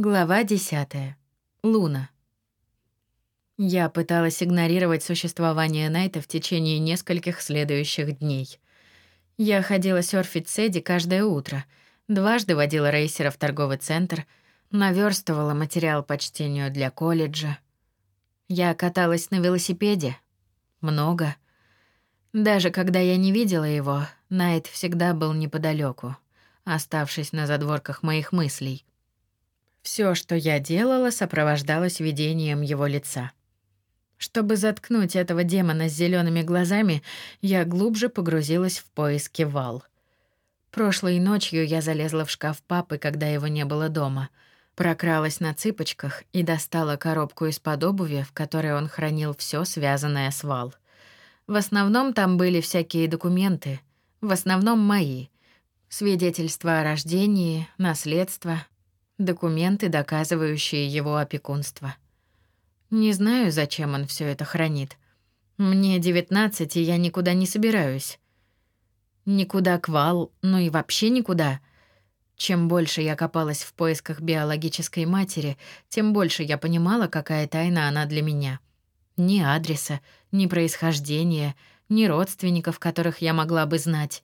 Глава 10. Луна. Я пыталась игнорировать существование Найта в течение нескольких следующих дней. Я ходила серфить с Эдди каждое утро, дважды водила рейсера в торговый центр, наверстывала материал по чтению для колледжа. Я каталась на велосипеде. Много. Даже когда я не видела его, Найт всегда был неподалеку, оставшись на задворках моих мыслей. Все, что я делала, сопровождалось видением его лица. Чтобы заткнуть этого демона с зелеными глазами, я глубже погрузилась в поиски Вал. Прошлой ночью я залезла в шкаф папы, когда его не было дома, прокралась на цыпочках и достала коробку из-под обуви, в которой он хранил все, связанное с Вал. В основном там были всякие документы, в основном мои. Свидетельства о рождении, наследство, документы, доказывающие его опекунство. Не знаю, зачем он все это хранит. Мне 19, и я никуда не собираюсь. Никуда к Вал, ну и вообще никуда. Чем больше я копалась в поисках биологической матери, тем больше я понимала, какая тайна она для меня. Ни адреса, ни происхождения, ни родственников, которых я могла бы знать.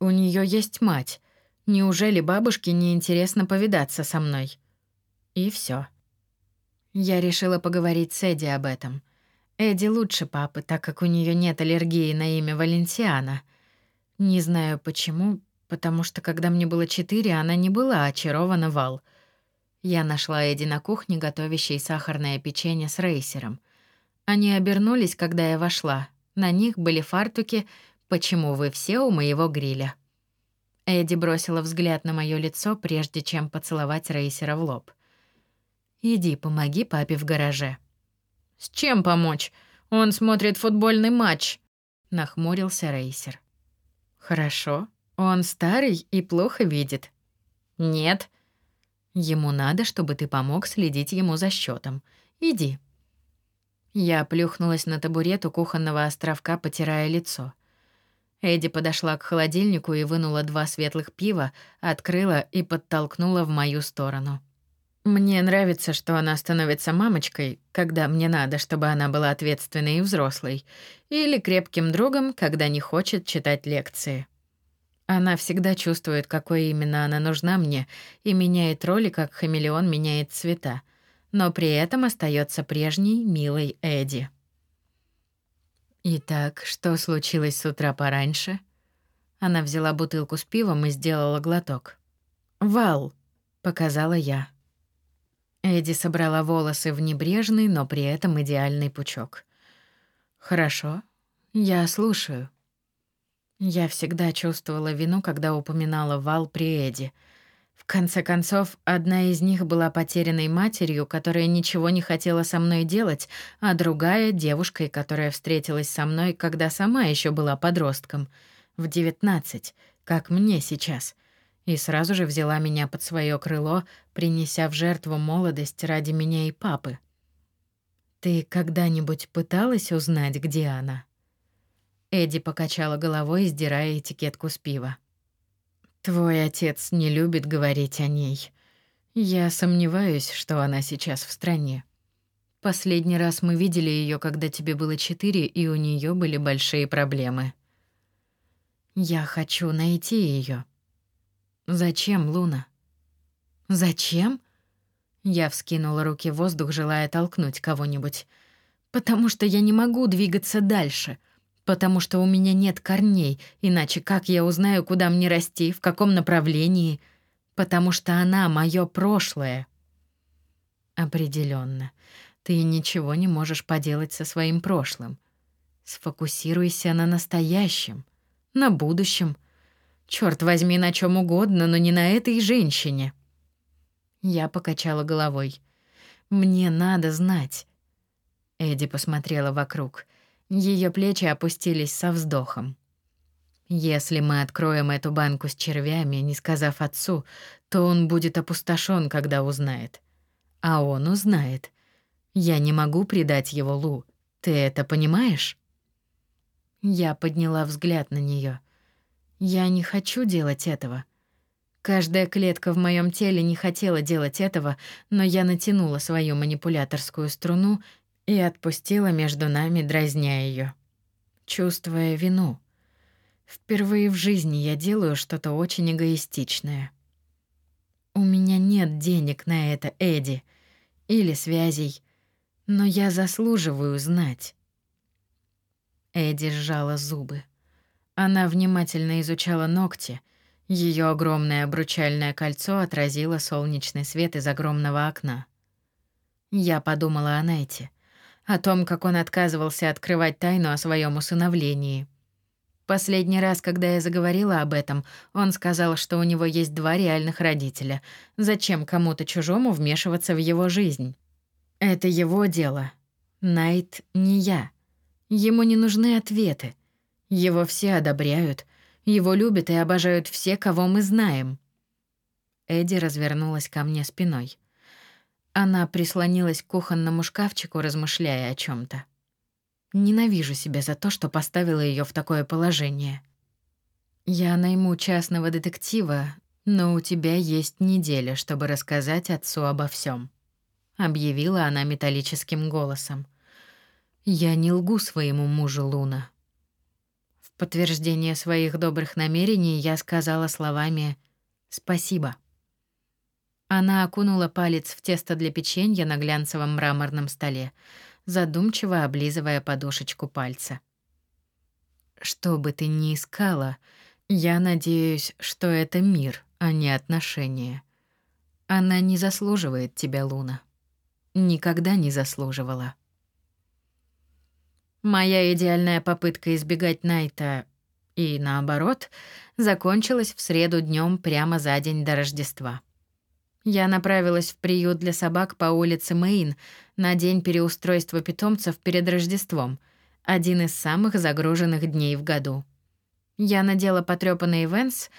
У нее есть мать, Неужели бабушке не интересно повидаться со мной? И все. Я решила поговорить с Эдди об этом. Эдди лучше папы, так как у нее нет аллергии на имя Валентиана. Не знаю почему, потому что когда мне было четыре, она не была очарована Вал. Я нашла Эдди на кухне, готовящей сахарное печенье с рейсером. Они обернулись, когда я вошла. На них были фартуки «Почему вы все у моего гриля?» Эдди бросила взгляд на моё лицо, прежде чем поцеловать рейсера в лоб. «Иди, помоги папе в гараже». «С чем помочь? Он смотрит футбольный матч», — нахмурился рейсер. «Хорошо. Он старый и плохо видит». «Нет». «Ему надо, чтобы ты помог следить ему за счетом. Иди». Я плюхнулась на табурет у кухонного островка, потирая лицо. Эдди подошла к холодильнику и вынула два светлых пива, открыла и подтолкнула в мою сторону. Мне нравится, что она становится мамочкой, когда мне надо, чтобы она была ответственной и взрослой, или крепким другом, когда не хочет читать лекции. Она всегда чувствует, какой именно она нужна мне, и меняет роли, как хамелеон меняет цвета, но при этом остается прежней, милой Эдди. Итак, что случилось с утра пораньше? Она взяла бутылку с пивом и сделала глоток. "Вал", показала я. Эдди собрала волосы в небрежный, но при этом идеальный пучок. Хорошо. Я слушаю. Я всегда чувствовала вину, когда упоминала Вал при Эдди. В конце концов, одна из них была потерянной матерью, которая ничего не хотела со мной делать, а другая — девушкой, которая встретилась со мной, когда сама еще была подростком, в девятнадцать, как мне сейчас, и сразу же взяла меня под свое крыло, принеся в жертву молодость ради меня и папы. «Ты когда-нибудь пыталась узнать, где она?» Эдди покачала головой, сдирая этикетку с пива. Твой отец не любит говорить о ней. Я сомневаюсь, что она сейчас в стране. Последний раз мы видели ее, когда тебе было четыре, и у нее были большие проблемы. Я хочу найти ее. Зачем, Луна? Зачем? Я вскинула руки в воздух, желая толкнуть кого-нибудь. Потому что я не могу двигаться дальше — Потому что у меня нет корней, иначе как я узнаю, куда мне расти, в каком направлении? Потому что она моё прошлое. Определенно, ты ничего не можешь поделать со своим прошлым. Сфокусируйся на настоящем, на будущем. Чёрт возьми, на чём угодно, но не на этой женщине. Я покачала головой. Мне надо знать. Эдди посмотрела вокруг. Ее плечи опустились со вздохом. Если мы откроем эту банку с червями, не сказав отцу, то он будет опустошен, когда узнает. А он узнает. Я не могу предать его Лу. Ты это понимаешь? Я подняла взгляд на нее. Я не хочу делать этого. Каждая клетка в моем теле не хотела делать этого, но я натянула свою манипуляторскую струну и отпустила между нами, дразня ее, чувствуя вину. Впервые в жизни я делаю что-то очень эгоистичное. У меня нет денег на это, Эдди, или связей, но я заслуживаю знать. Эдди сжала зубы. Она внимательно изучала ногти — ее огромное обручальное кольцо отразило солнечный свет из огромного окна. Я подумала о Найте, о том, как он отказывался открывать тайну о своем усыновлении. Последний раз, когда я заговорила об этом, он сказал, что у него есть два реальных родителя. Зачем кому-то чужому вмешиваться в его жизнь? Это его дело. Найт не я. Ему не нужны ответы. Его все одобряют, его любят и обожают все, кого мы знаем. Эдди развернулась ко мне спиной. Она прислонилась к кухонному шкафчику, размышляя о чем то Ненавижу себя за то, что поставила ее в такое положение. Я найму частного детектива, но у тебя есть неделя, чтобы рассказать отцу обо всем, объявила она металлическим голосом. Я не лгу своему мужу Луна подтверждение своих добрых намерений я сказала словами «спасибо». Она окунула палец в тесто для печенья на глянцевом мраморном столе, задумчиво облизывая подушечку пальца. «Что бы ты ни искала, я надеюсь, что это мир, а не отношения. Она не заслуживает тебя, Луна. Никогда не заслуживала». Моя идеальная попытка избегать Найта и наоборот закончилась в среду днем прямо за день до Рождества. Я направилась в приют для собак по улице Мейн на день переустройства питомцев перед Рождеством, один из самых загруженных дней в году. Я надела потрёпанный Венс,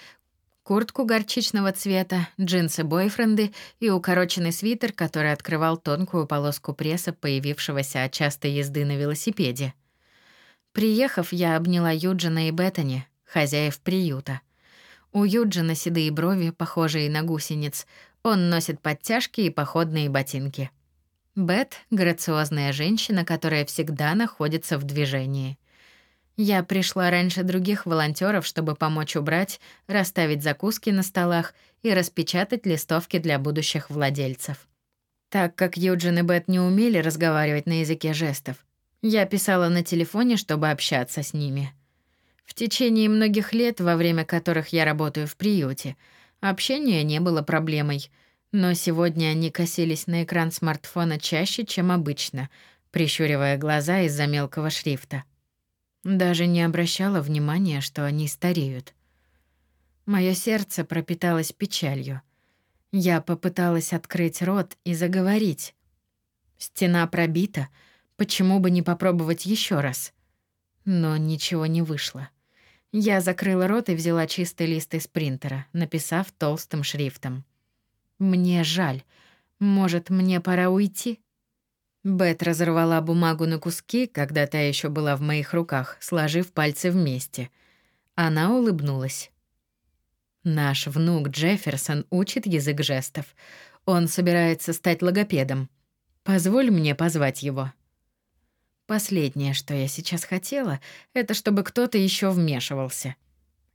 куртку горчичного цвета, джинсы-бойфренды и укороченный свитер, который открывал тонкую полоску пресса, появившегося от частой езды на велосипеде. Приехав, я обняла Юджина и Беттани, хозяев приюта. У Юджина седые брови, похожие на гусениц. Он носит подтяжки и походные ботинки. Бет — грациозная женщина, которая всегда находится в движении. Я пришла раньше других волонтеров, чтобы помочь убрать, расставить закуски на столах и распечатать листовки для будущих владельцев. Так как Юджин и Бет не умели разговаривать на языке жестов, я писала на телефоне, чтобы общаться с ними. В течение многих лет, во время которых я работаю в приюте, общение не было проблемой, но сегодня они косились на экран смартфона чаще, чем обычно, прищуривая глаза из-за мелкого шрифта. Даже не обращала внимания, что они стареют. Моё сердце пропиталось печалью. Я попыталась открыть рот и заговорить. Стена пробита, почему бы не попробовать ещё раз? Но ничего не вышло. Я закрыла рот и взяла чистый лист из принтера, написав толстым шрифтом. «Мне жаль. Может, мне пора уйти?» Бет разорвала бумагу на куски, когда та еще была в моих руках, сложив пальцы вместе. Она улыбнулась. Наш внук Джефферсон учит язык жестов. Он собирается стать логопедом. Позволь мне позвать его. Последнее, что я сейчас хотела, это чтобы кто-то еще вмешивался.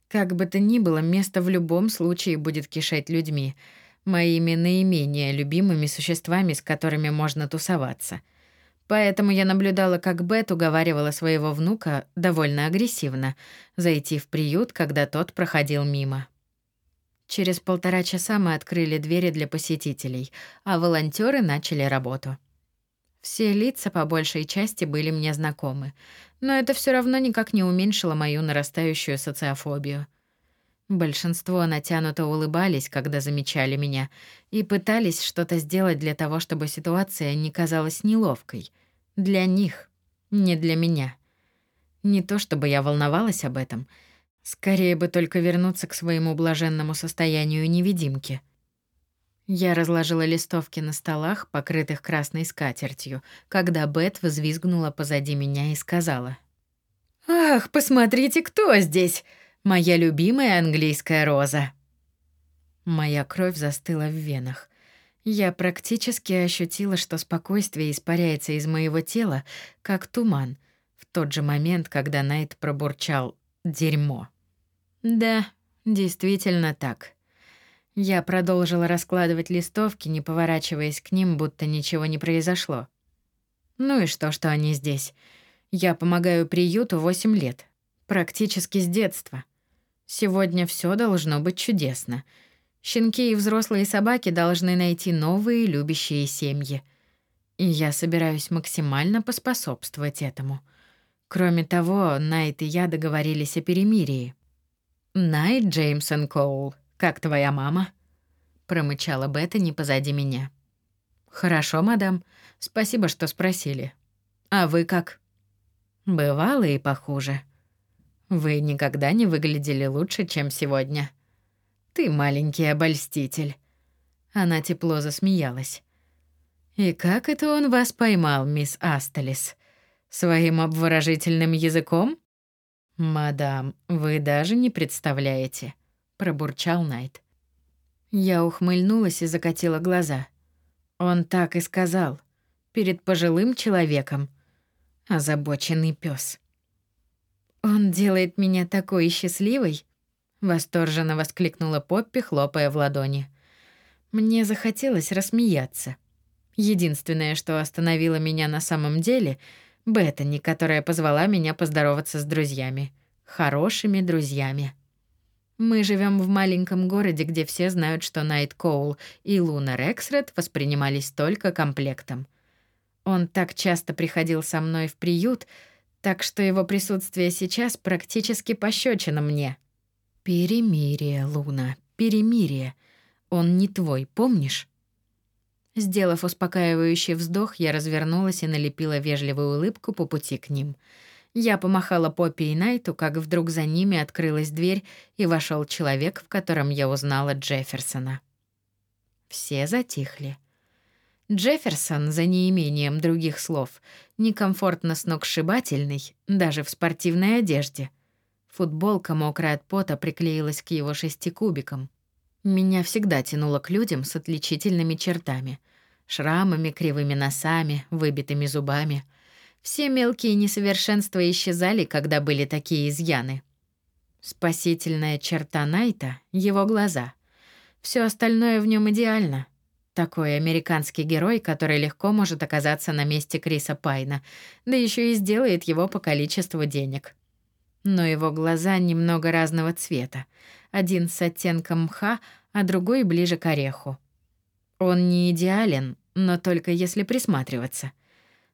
Как бы то ни было, место в любом случае будет кишеть людьми — моими наименее любимыми существами, с которыми можно тусоваться. Поэтому я наблюдала, как Бет уговаривала своего внука довольно агрессивно зайти в приют, когда тот проходил мимо. Через полтора часа мы открыли двери для посетителей, а волонтеры начали работу. Все лица по большей части были мне знакомы, но это все равно никак не уменьшило мою нарастающую социофобию — Большинство натянуто улыбались, когда замечали меня, и пытались что-то сделать для того, чтобы ситуация не казалась неловкой. Для них, не для меня. Не то чтобы я волновалась об этом, скорее бы только вернуться к своему блаженному состоянию невидимки. Я разложила листовки на столах, покрытых красной скатертью, когда Бет взвизгнула позади меня и сказала: "Ах, посмотрите, кто здесь! Моя любимая английская роза. Моя кровь застыла в венах. Я практически ощутила, что спокойствие испаряется из моего тела, как туман, в тот же момент, когда Найт пробурчал «дерьмо». Да, действительно так. Я продолжила раскладывать листовки, не поворачиваясь к ним, будто ничего не произошло. Ну и что, что они здесь? Я помогаю приюту 8 лет, практически с детства. Сегодня все должно быть чудесно. Щенки и взрослые собаки должны найти новые любящие семьи. И я собираюсь максимально поспособствовать этому. Кроме того, Найт и я договорились о перемирии. Найт Джеймсон Коул, как твоя мама? промычала Беттани позади меня. Хорошо, мадам. Спасибо, что спросили. А вы как? Бывало и похуже. Вы никогда не выглядели лучше, чем сегодня. Ты маленький обольститель. Она тепло засмеялась. И как это он вас поймал, мисс Астелис? Своим обворожительным языком? Мадам, вы даже не представляете, пробурчал Найт. Я ухмыльнулась и закатила глаза. Он так и сказал. Перед пожилым человеком. Озабоченный пес. Он делает меня такой счастливой, восторженно воскликнула Поппи, хлопая в ладони. Мне захотелось рассмеяться. Единственное, что остановило меня на самом деле, Беттани, которая позвала меня поздороваться с друзьями, хорошими друзьями. Мы живем в маленьком городе, где все знают, что Найт Коул и Луна Рексред воспринимались только комплектом. Он так часто приходил со мной в приют, так что его присутствие сейчас практически пощечина мне. Перемирие, Луна, перемирие. Он не твой, помнишь? Сделав успокаивающий вздох, я развернулась и налепила вежливую улыбку по пути к ним. Я помахала Поппи и Найту, как вдруг за ними открылась дверь, и вошел человек, в котором я узнала Джефферсона. Все затихли. Джефферсон, за неимением других слов, некомфортно сногсшибательный, даже в спортивной одежде. Футболка, мокрая от пота, приклеилась к его шести кубикам. Меня всегда тянуло к людям с отличительными чертами. Шрамами, кривыми носами, выбитыми зубами. Все мелкие несовершенства исчезали, когда были такие изъяны. Спасительная черта Найта — его глаза. Все остальное в нем идеально — такой американский герой, который легко может оказаться на месте Криса Пайна, да еще и сделает его по количеству денег. Но его глаза немного разного цвета. Один с оттенком мха, а другой ближе к ореху. Он не идеален, но только если присматриваться.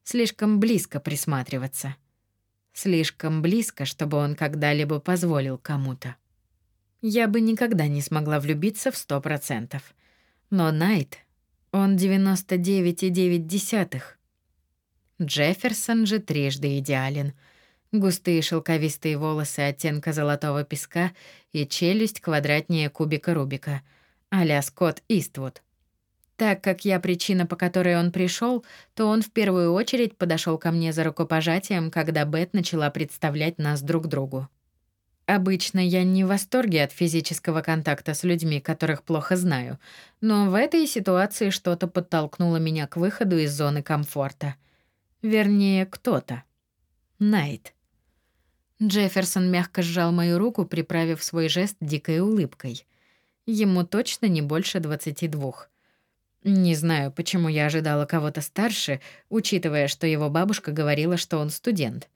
Слишком близко присматриваться. Слишком близко, чтобы он когда-либо позволил кому-то. Я бы никогда не смогла влюбиться в сто процентов. Но Найт он 99,9. Джефферсон же трижды идеален. Густые шелковистые волосы оттенка золотого песка и челюсть квадратнее кубика Рубика, а-ля Скотт Иствуд. Так как я причина, по которой он пришел, то он в первую очередь подошел ко мне за рукопожатием, когда Бет начала представлять нас друг другу. Обычно я не в восторге от физического контакта с людьми, которых плохо знаю, но в этой ситуации что-то подтолкнуло меня к выходу из зоны комфорта. Вернее, кто-то. Найт. Джефферсон мягко сжал мою руку, приправив свой жест дикой улыбкой. Ему точно не больше двадцати двух. Не знаю, почему я ожидала кого-то старше, учитывая, что его бабушка говорила, что он студент.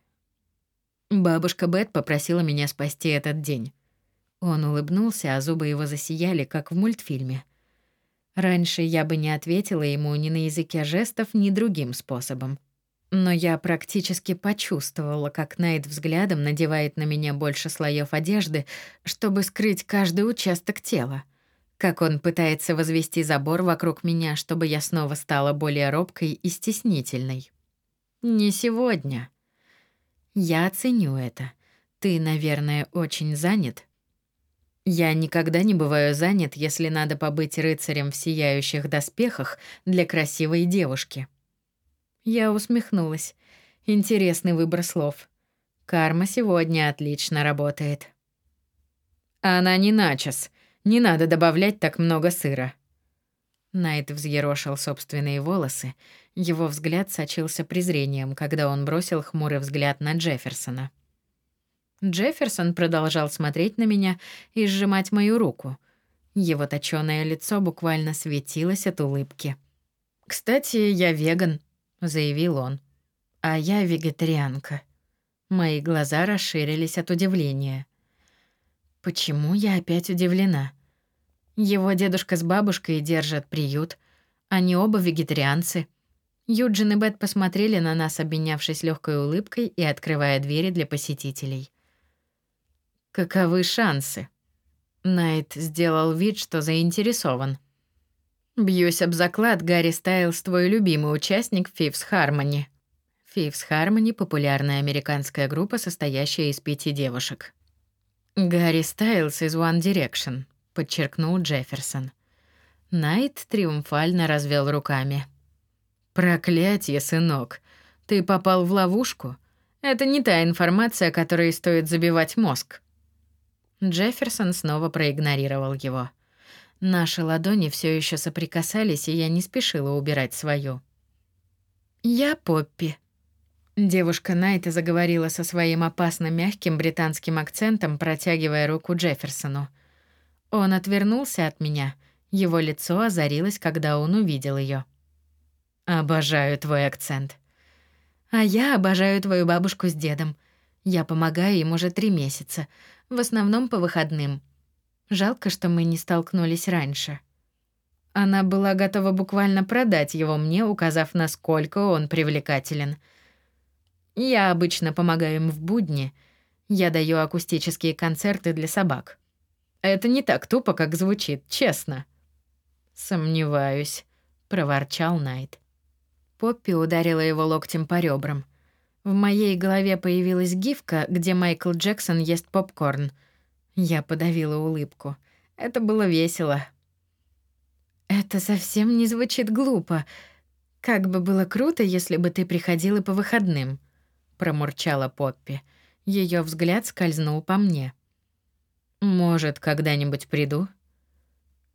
Бабушка Бет попросила меня спасти этот день. Он улыбнулся, а зубы его засияли, как в мультфильме. Раньше я бы не ответила ему ни на языке жестов, ни другим способом. Но я практически почувствовала, как Найт взглядом надевает на меня больше слоев одежды, чтобы скрыть каждый участок тела. Как он пытается возвести забор вокруг меня, чтобы я снова стала более робкой и стеснительной. Не сегодня. Я оценю это. Ты, наверное, очень занят. Я никогда не бываю занят, если надо побыть рыцарем в сияющих доспехах для красивой девушки. Я усмехнулась. Интересный выбор слов. Карма сегодня отлично работает. Она не начес. Не надо добавлять так много сыра. Найт взъерошил собственные волосы. Его взгляд сочился презрением, когда он бросил хмурый взгляд на Джефферсона. Джефферсон продолжал смотреть на меня и сжимать мою руку. Его точёное лицо буквально светилось от улыбки. «Кстати, я веган», — заявил он. «А я вегетарианка». Мои глаза расширились от удивления. Почему я опять удивлена? Его дедушка с бабушкой держат приют. Они оба вегетарианцы. Юджин и Бет посмотрели на нас, обменявшись легкой улыбкой и открывая двери для посетителей. Каковы шансы? Найт сделал вид, что заинтересован. Бьюсь об заклад, Гарри Стайлс твой любимый участник Фифс Хармони. Фифс Хармони популярная американская группа, состоящая из пяти девушек. Гарри Стайлс из One Direction, подчеркнул Джефферсон. Найт триумфально развел руками. Проклятье, сынок. Ты попал в ловушку. Это не та информация, которой стоит забивать мозг. Джефферсон снова проигнорировал его. Наши ладони все еще соприкасались, и я не спешила убирать свою. «Я Поппи». Девушка Найта заговорила со своим опасно мягким британским акцентом, протягивая руку Джефферсону. Он отвернулся от меня. Его лицо озарилось, когда он увидел ее. «Обожаю твой акцент». «А я обожаю твою бабушку с дедом. Я помогаю им уже три месяца в основном по выходным. Жалко, что мы не столкнулись раньше. Она была готова буквально продать его мне, указав, насколько он привлекателен. Я обычно помогаю им в будни. Я даю акустические концерты для собак. Это не так тупо, как звучит, честно. Сомневаюсь, проворчал Найт. Поппи ударила его локтем по ребрам. В моей голове появилась гифка, где Майкл Джексон ест попкорн. Я подавила улыбку. Это было весело. Это совсем не звучит глупо. Как бы было круто, если бы ты приходила по выходным, промурчала Поппи. Ее взгляд скользнул по мне. Может, когда-нибудь приду?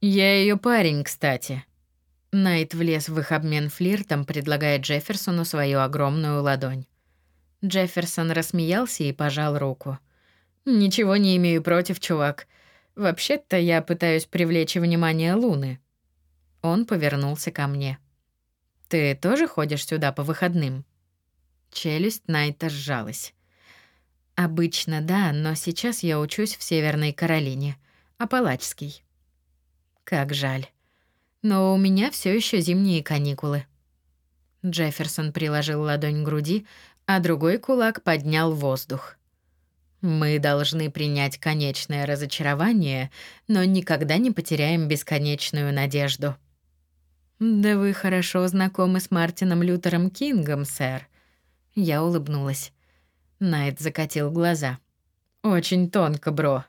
Я ее парень, кстати. Найт влез в их обмен флиртом, предлагая Джефферсону свою огромную ладонь. Джефферсон рассмеялся и пожал руку. Ничего не имею против, чувак. Вообще-то я пытаюсь привлечь внимание Луны. Он повернулся ко мне. Ты тоже ходишь сюда по выходным? Челюсть Найта сжалась. Обычно да, но сейчас я учусь в Северной Каролине, Апалачский. Как жаль. Но у меня все еще зимние каникулы. Джефферсон приложил ладонь к груди, а другой кулак поднял воздух. Мы должны принять конечное разочарование, но никогда не потеряем бесконечную надежду. Да вы хорошо знакомы с Мартином Лютером Кингом, сэр. Я улыбнулась. Найт закатил глаза. Очень тонко, бро.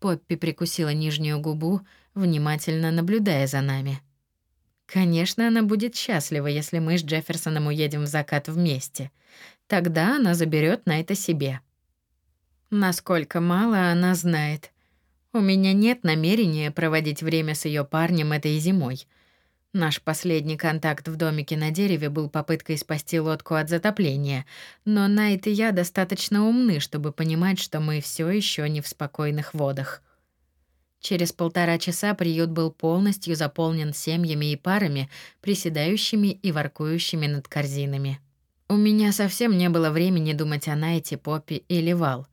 Поппи прикусила нижнюю губу, внимательно наблюдая за нами. Конечно, она будет счастлива, если мы с Джефферсоном уедем в закат вместе. Тогда она заберет на это себе. Насколько мало она знает. У меня нет намерения проводить время с ее парнем этой зимой. Наш последний контакт в домике на дереве был попыткой спасти лодку от затопления, но Найт и я достаточно умны, чтобы понимать, что мы все еще не в спокойных водах. Через полтора часа приют был полностью заполнен семьями и парами, приседающими и воркующими над корзинами. У меня совсем не было времени думать о Найте, Поппи или Вал.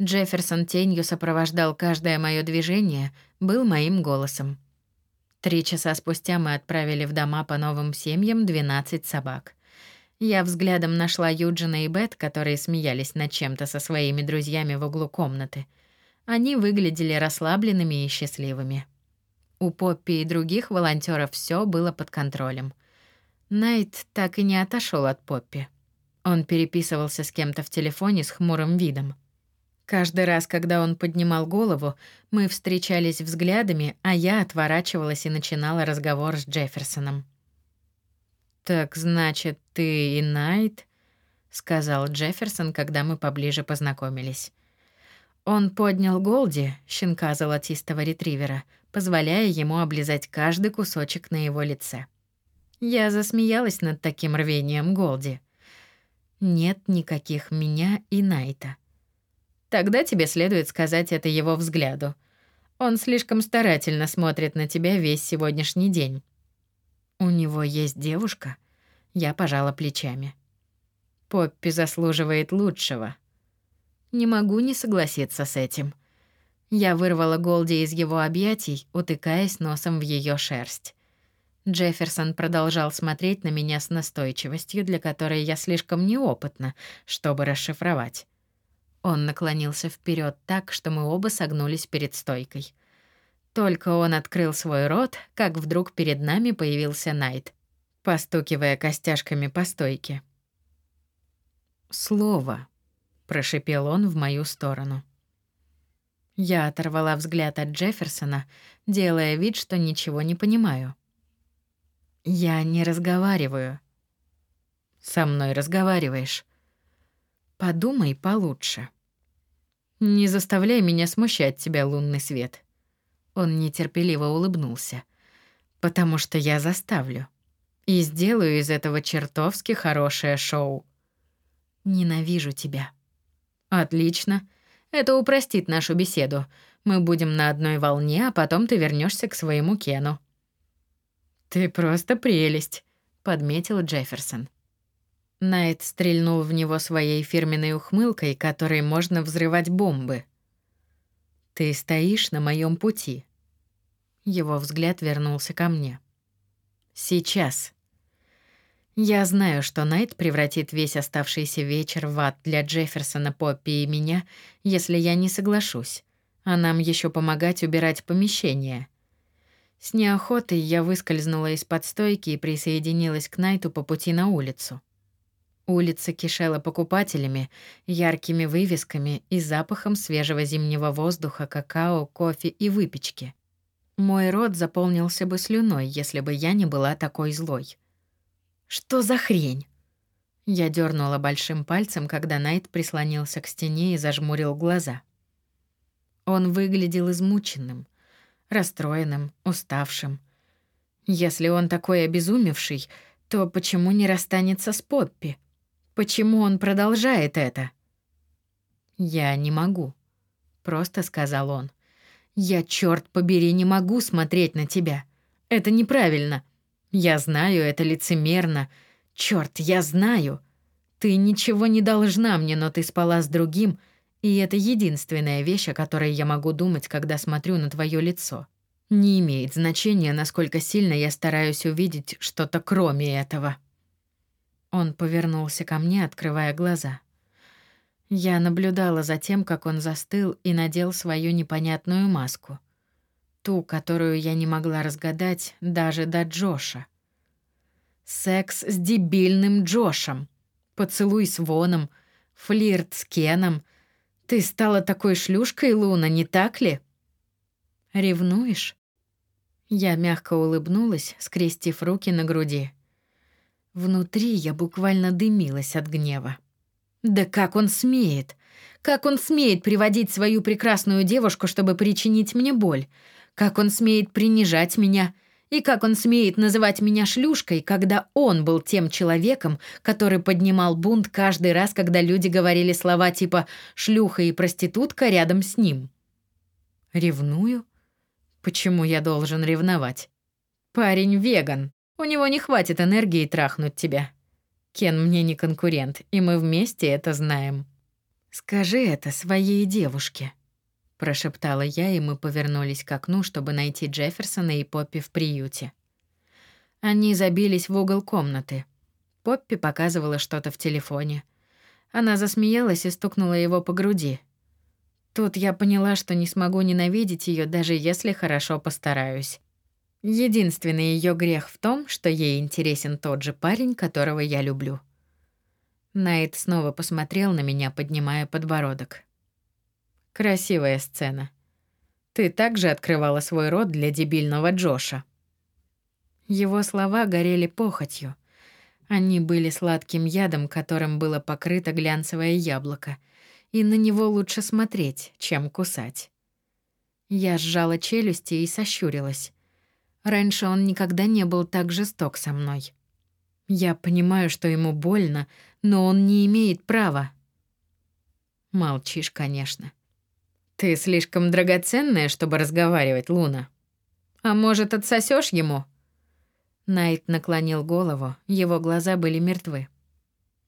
Джефферсон тенью сопровождал каждое мое движение, был моим голосом. Три часа спустя мы отправили в дома по новым семьям 12 собак. Я взглядом нашла Юджина и Бет, которые смеялись над чем-то со своими друзьями в углу комнаты — они выглядели расслабленными и счастливыми. У Поппи и других волонтеров все было под контролем. Найт так и не отошел от Поппи. Он переписывался с кем-то в телефоне с хмурым видом. Каждый раз, когда он поднимал голову, мы встречались взглядами, а я отворачивалась и начинала разговор с Джефферсоном. «Так значит, ты и Найт?» — сказал Джефферсон, когда мы поближе познакомились. Он поднял Голди, щенка золотистого ретривера, позволяя ему облизать каждый кусочек на его лице. Я засмеялась над таким рвением Голди. Нет никаких меня и Найта. Тогда тебе следует сказать это его взгляду. Он слишком старательно смотрит на тебя весь сегодняшний день. У него есть девушка? Я пожала плечами. Поппи заслуживает лучшего. Не могу не согласиться с этим. Я вырвала Голди из его объятий, утыкаясь носом в ее шерсть. Джефферсон продолжал смотреть на меня с настойчивостью, для которой я слишком неопытна, чтобы расшифровать. Он наклонился вперед так, что мы оба согнулись перед стойкой. Только он открыл свой рот, как вдруг перед нами появился Найт, постукивая костяшками по стойке. «Слово», — прошипел он в мою сторону. Я оторвала взгляд от Джефферсона, делая вид, что ничего не понимаю. «Я не разговариваю». «Со мной разговариваешь». Подумай получше. Не заставляй меня смущать тебя, лунный свет. Он нетерпеливо улыбнулся. Потому что я заставлю. И сделаю из этого чертовски хорошее шоу. Ненавижу тебя. Отлично. Это упростит нашу беседу. Мы будем на одной волне, а потом ты вернешься к своему Кену. Ты просто прелесть, подметил Джефферсон. Найт стрельнул в него своей фирменной ухмылкой, которой можно взрывать бомбы. Ты стоишь на моем пути. Его взгляд вернулся ко мне. Сейчас. Я знаю, что Найт превратит весь оставшийся вечер в ад для Джефферсона, Поппи и меня, если я не соглашусь. А нам еще помогать убирать помещение. С неохотой я выскользнула из-под стойки и присоединилась к Найту по пути на улицу. Улица кишела покупателями, яркими вывесками и запахом свежего зимнего воздуха, какао, кофе и выпечки. Мой рот заполнился бы слюной, если бы я не была такой злой. Что за хрень? Я дернула большим пальцем, когда Найт прислонился к стене и зажмурил глаза. Он выглядел измученным, расстроенным, уставшим. Если он такой обезумевший, то почему не расстанется с Поппи? Почему он продолжает это? Я не могу, просто сказал он. Я чёрт побери не могу смотреть на тебя. Это неправильно. Я знаю, это лицемерно. Чёрт, я знаю. Ты ничего не должна мне, но ты спала с другим, и это единственная вещь, о которой я могу думать, когда смотрю на твоё лицо. Не имеет значения, насколько сильно я стараюсь увидеть что-то кроме этого. Он повернулся ко мне, открывая глаза. Я наблюдала за тем, как он застыл и надел свою непонятную маску. Ту, которую я не могла разгадать даже до Джоша. Секс с дебильным Джошем. Поцелуй с Воном. Флирт с Кеном. Ты стала такой шлюшкой, Луна, не так ли? Ревнуешь? Я мягко улыбнулась, скрестив руки на груди. Внутри я буквально дымилась от гнева. Да как он смеет? Как он смеет приводить свою прекрасную девушку, чтобы причинить мне боль? Как он смеет принижать меня? И как он смеет называть меня шлюшкой, когда он был тем человеком, который поднимал бунт каждый раз, когда люди говорили слова типа «шлюха» и «проститутка» рядом с ним? Ревную? Почему я должен ревновать? Парень веган. У него не хватит энергии трахнуть тебя. Кен мне не конкурент, и мы вместе это знаем. Скажи это своей девушке, прошептала я, и мы повернулись к окну, чтобы найти Джефферсона и Поппи в приюте. Они забились в угол комнаты. Поппи показывала что-то в телефоне. Она засмеялась и стукнула его по груди. Тут я поняла, что не смогу ненавидеть ее, даже если хорошо постараюсь. Единственный ее грех в том, что ей интересен тот же парень, которого я люблю. Найт снова посмотрел на меня, поднимая подбородок. Красивая сцена. Ты также открывала свой рот для дебильного Джоша. Его слова горели похотью. Они были сладким ядом, которым было покрыто глянцевое яблоко, и на него лучше смотреть, чем кусать. Я сжала челюсти и сощурилась. Раньше он никогда не был так жесток со мной. Я понимаю, что ему больно, но он не имеет права. Молчишь, конечно. Ты слишком драгоценная, чтобы разговаривать, Луна. А может, отсосешь ему? Найт наклонил голову, его глаза были мертвы.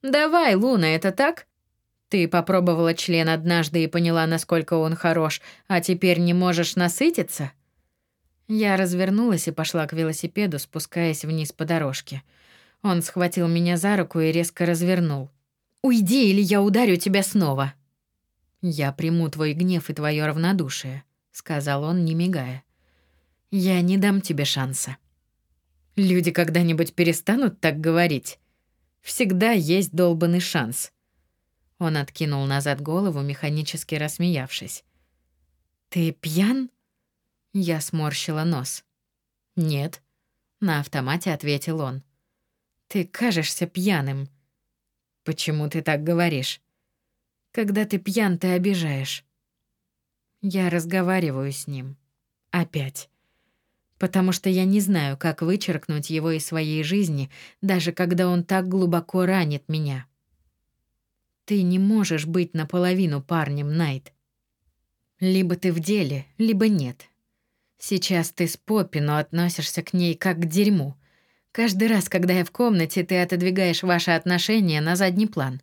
Давай, Луна, это так? Ты попробовала член однажды и поняла, насколько он хорош, а теперь не можешь насытиться? Я развернулась и пошла к велосипеду, спускаясь вниз по дорожке. Он схватил меня за руку и резко развернул. «Уйди, или я ударю тебя снова!» «Я приму твой гнев и твое равнодушие», — сказал он, не мигая. «Я не дам тебе шанса». «Люди когда-нибудь перестанут так говорить? Всегда есть долбанный шанс». Он откинул назад голову, механически рассмеявшись. «Ты пьян?» Я сморщила нос. «Нет», — на автомате ответил он. Ты кажешься пьяным. Почему ты так говоришь? Когда ты пьян, ты обижаешь. Я разговариваю с ним. Опять. Потому что я не знаю, как вычеркнуть его из своей жизни, даже когда он так глубоко ранит меня. Ты не можешь быть наполовину парнем, Найт. Либо ты в деле, либо нет. Сейчас ты с Поппи, но относишься к ней как к дерьму. Каждый раз, когда я в комнате, ты отодвигаешь ваши отношения на задний план.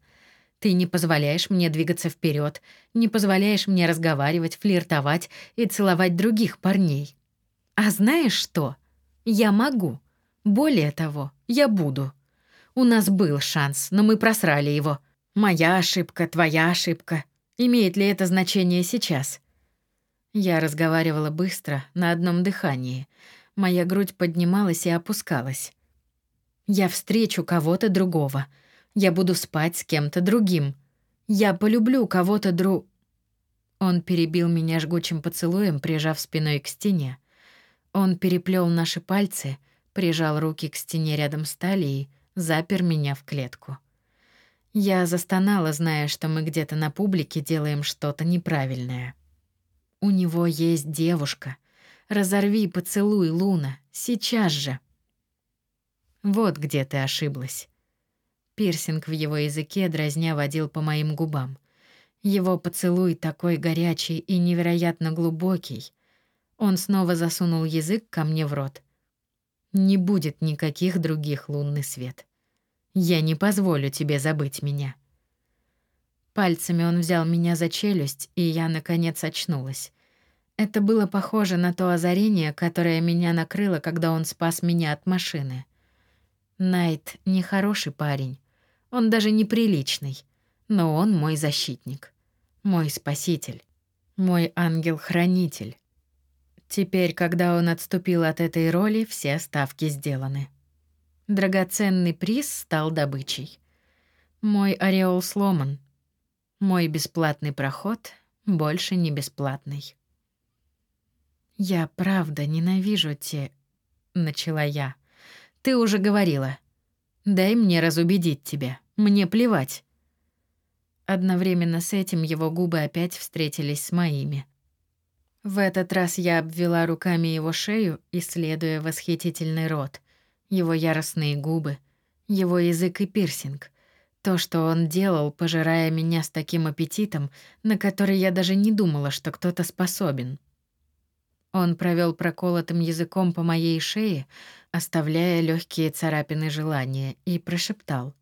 Ты не позволяешь мне двигаться вперед, не позволяешь мне разговаривать, флиртовать и целовать других парней. А знаешь что? Я могу. Более того, я буду. У нас был шанс, но мы просрали его. Моя ошибка, твоя ошибка. Имеет ли это значение сейчас? Я разговаривала быстро, на одном дыхании. Моя грудь поднималась и опускалась. Я встречу кого-то другого. Я буду спать с кем-то другим. Я полюблю кого-то дру... Он перебил меня жгучим поцелуем, прижав спиной к стене. Он переплел наши пальцы, прижал руки к стене рядом с талией, запер меня в клетку. Я застонала, зная, что мы где-то на публике делаем что-то неправильное. У него есть девушка. Разорви поцелуй, Луна, сейчас же. Вот где ты ошиблась. Пирсинг в его языке дразня водил по моим губам. Его поцелуй такой горячий и невероятно глубокий. Он снова засунул язык ко мне в рот. Не будет никаких других лунный свет. Я не позволю тебе забыть меня. Пальцами он взял меня за челюсть, и я наконец очнулась. Это было похоже на то озарение, которое меня накрыло, когда он спас меня от машины. Найт не хороший парень. Он даже неприличный. Но он мой защитник. Мой спаситель. Мой ангел-хранитель. Теперь, когда он отступил от этой роли, все ставки сделаны. Драгоценный приз стал добычей. Мой ореол сломан. Мой бесплатный проход больше не бесплатный. «Я правда ненавижу те...» — начала я. Ты уже говорила. Дай мне разубедить тебя. Мне плевать. Одновременно с этим его губы опять встретились с моими. В этот раз я обвела руками его шею, исследуя восхитительный рот, его яростные губы, его язык и пирсинг. То, что он делал, пожирая меня с таким аппетитом, на который я даже не думала, что кто-то способен. Он провел проколотым языком по моей шее, оставляя легкие царапины желания, и прошептал.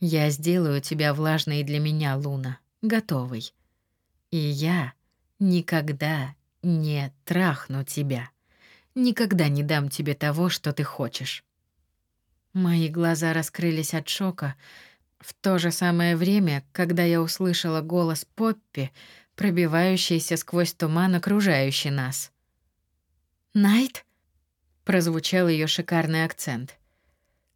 «Я сделаю тебя влажной для меня, Луна, готовой. И я никогда не трахну тебя, никогда не дам тебе того, что ты хочешь». Мои глаза раскрылись от шока, в то же самое время, когда я услышала голос Поппи, пробивающийся сквозь туман, окружающий нас. «Найт?» — прозвучал ее шикарный акцент.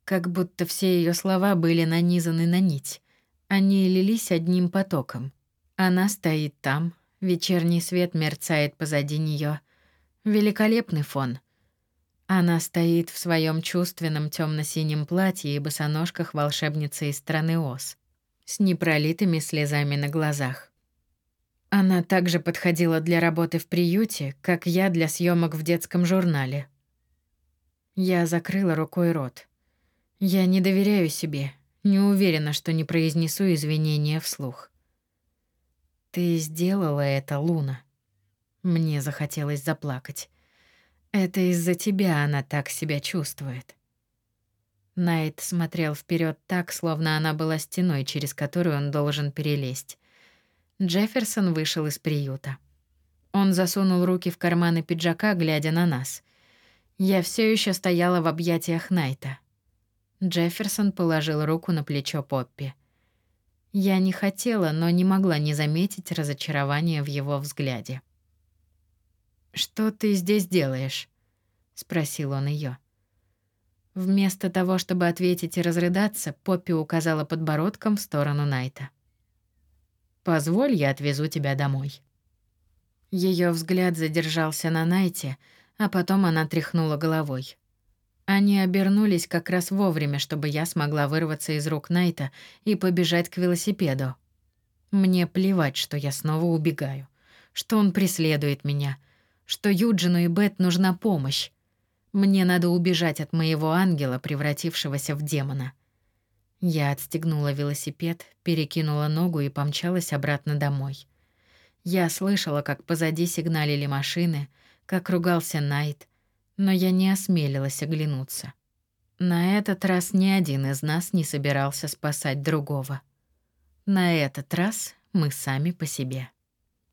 Как будто все ее слова были нанизаны на нить. Они лились одним потоком. Она стоит там, вечерний свет мерцает позади нее. Великолепный фон. Она стоит в своем чувственном темно синем платье и босоножках волшебницы из страны Оз. с непролитыми слезами на глазах. Она также подходила для работы в приюте, как я для съемок в детском журнале. Я закрыла рукой рот. Я не доверяю себе, не уверена, что не произнесу извинения вслух. Ты сделала это, Луна. Мне захотелось заплакать. Это из-за тебя она так себя чувствует. Найт смотрел вперед так, словно она была стеной, через которую он должен перелезть. Джефферсон вышел из приюта. Он засунул руки в карманы пиджака, глядя на нас. Я все еще стояла в объятиях Найта. Джефферсон положил руку на плечо Поппи. Я не хотела, но не могла не заметить разочарования в его взгляде. «Что ты здесь делаешь?» — спросил он ее. Вместо того, чтобы ответить и разрыдаться, Поппи указала подбородком в сторону Найта. «Позволь, я отвезу тебя домой». Ее взгляд задержался на Найте, а потом она тряхнула головой. Они обернулись как раз вовремя, чтобы я смогла вырваться из рук Найта и побежать к велосипеду. Мне плевать, что я снова убегаю, что он преследует меня, что Юджину и Бет нужна помощь. Мне надо убежать от моего ангела, превратившегося в демона. Я отстегнула велосипед, перекинула ногу и помчалась обратно домой. Я слышала, как позади сигналили машины, как ругался Найт, но я не осмелилась оглянуться. На этот раз ни один из нас не собирался спасать другого. На этот раз мы сами по себе.